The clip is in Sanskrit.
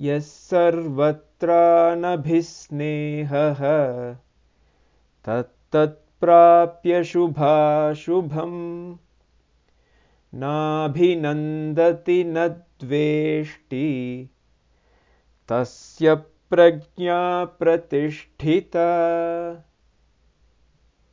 यः सर्वत्रानभिस्नेहः तत्तत्प्राप्य शुभाशुभम्। नाभिनन्दति न द्वेष्टि तस्य प्रज्ञा प्रतिष्ठिता।